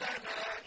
لنا